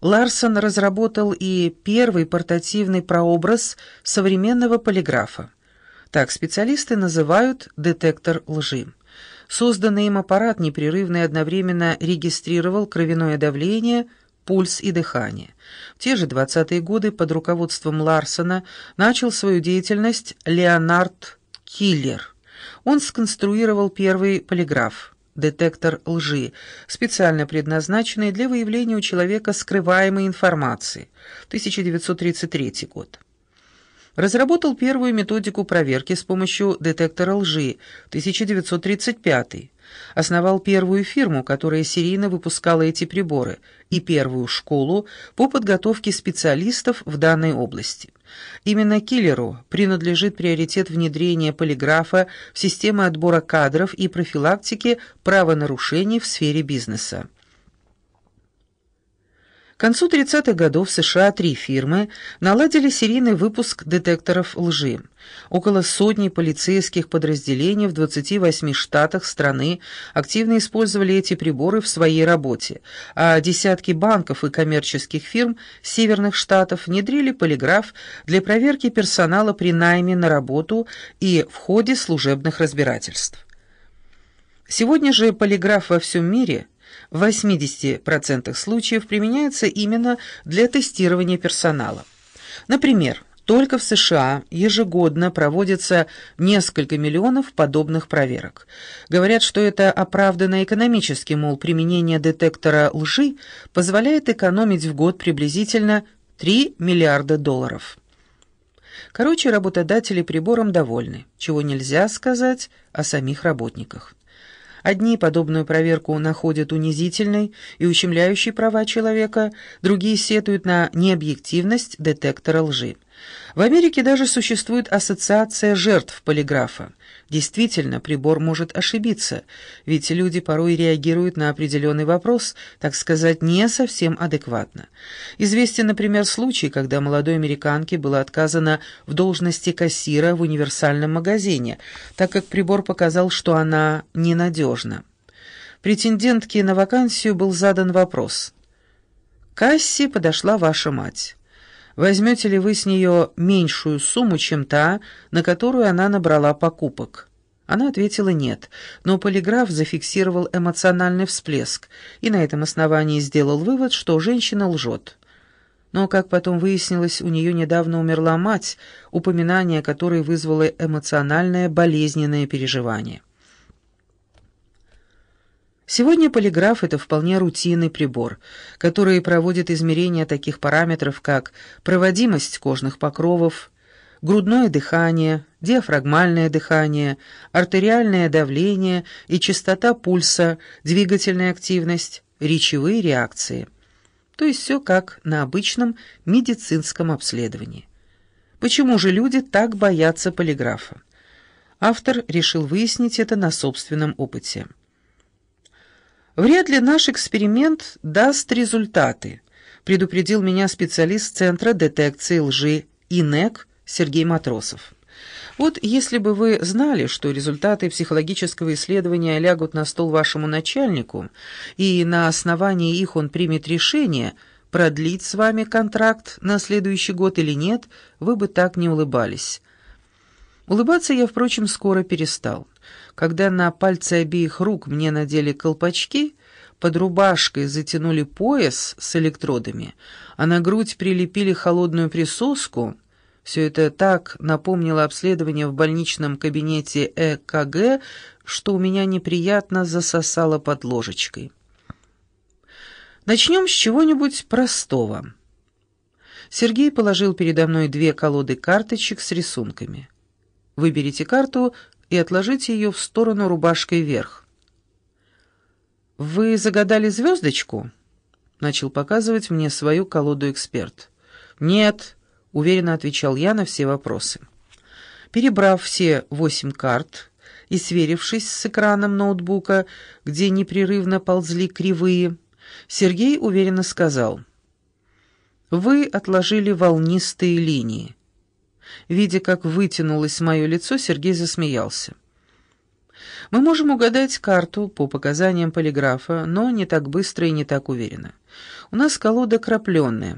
Ларсон разработал и первый портативный прообраз современного полиграфа. Так специалисты называют детектор лжи. Созданный им аппарат непрерывно и одновременно регистрировал кровяное давление, пульс и дыхание. В те же 20-е годы под руководством Ларсона начал свою деятельность Леонард Киллер. Он сконструировал первый полиграф – детектор лжи, специально предназначенный для выявления у человека скрываемой информации, 1933 год. Разработал первую методику проверки с помощью детектора лжи, 1935 Основал первую фирму, которая серийно выпускала эти приборы, и первую школу по подготовке специалистов в данной области. Именно Киллеру принадлежит приоритет внедрения полиграфа в системы отбора кадров и профилактики правонарушений в сфере бизнеса. К концу 30-х годов в США три фирмы наладили серийный выпуск детекторов лжи. Около сотни полицейских подразделений в 28 штатах страны активно использовали эти приборы в своей работе, а десятки банков и коммерческих фирм северных штатов внедрили полиграф для проверки персонала при найме на работу и в ходе служебных разбирательств. Сегодня же полиграф во всем мире – в 80% случаев применяется именно для тестирования персонала. Например, только в США ежегодно проводится несколько миллионов подобных проверок. Говорят, что это оправдано экономически, мол, применение детектора лжи позволяет экономить в год приблизительно 3 миллиарда долларов. Короче, работодатели прибором довольны, чего нельзя сказать о самих работниках. Одни подобную проверку находят унизительной и ущемляющей права человека, другие сетуют на необъективность детектора лжи. В Америке даже существует ассоциация жертв полиграфа. Действительно, прибор может ошибиться, ведь люди порой реагируют на определенный вопрос, так сказать, не совсем адекватно. Известен, например, случай, когда молодой американке было отказано в должности кассира в универсальном магазине, так как прибор показал, что она ненадежна. Претендентке на вакансию был задан вопрос. «К кассе подошла ваша мать». Возьмете ли вы с нее меньшую сумму, чем та, на которую она набрала покупок? Она ответила нет, но полиграф зафиксировал эмоциональный всплеск и на этом основании сделал вывод, что женщина лжет. Но, как потом выяснилось, у нее недавно умерла мать, упоминание которой вызвало эмоциональное болезненное переживание. Сегодня полиграф – это вполне рутинный прибор, который проводит измерения таких параметров, как проводимость кожных покровов, грудное дыхание, диафрагмальное дыхание, артериальное давление и частота пульса, двигательная активность, речевые реакции. То есть все как на обычном медицинском обследовании. Почему же люди так боятся полиграфа? Автор решил выяснить это на собственном опыте. «Вряд ли наш эксперимент даст результаты», предупредил меня специалист Центра детекции лжи ИНЕК Сергей Матросов. Вот если бы вы знали, что результаты психологического исследования лягут на стол вашему начальнику, и на основании их он примет решение, продлить с вами контракт на следующий год или нет, вы бы так не улыбались. Улыбаться я, впрочем, скоро перестал. Когда на пальцы обеих рук мне надели колпачки, под рубашкой затянули пояс с электродами, а на грудь прилепили холодную присоску, все это так напомнило обследование в больничном кабинете ЭКГ, что у меня неприятно засосало под ложечкой. Начнем с чего-нибудь простого. Сергей положил передо мной две колоды карточек с рисунками. Выберите карту и отложите ее в сторону рубашкой вверх. «Вы загадали звездочку?» — начал показывать мне свою колоду эксперт. «Нет», — уверенно отвечал я на все вопросы. Перебрав все восемь карт и сверившись с экраном ноутбука, где непрерывно ползли кривые, Сергей уверенно сказал. «Вы отложили волнистые линии. Видя, как вытянулось мое лицо, Сергей засмеялся. Мы можем угадать карту по показаниям полиграфа, но не так быстро и не так уверенно. У нас колода крапленная,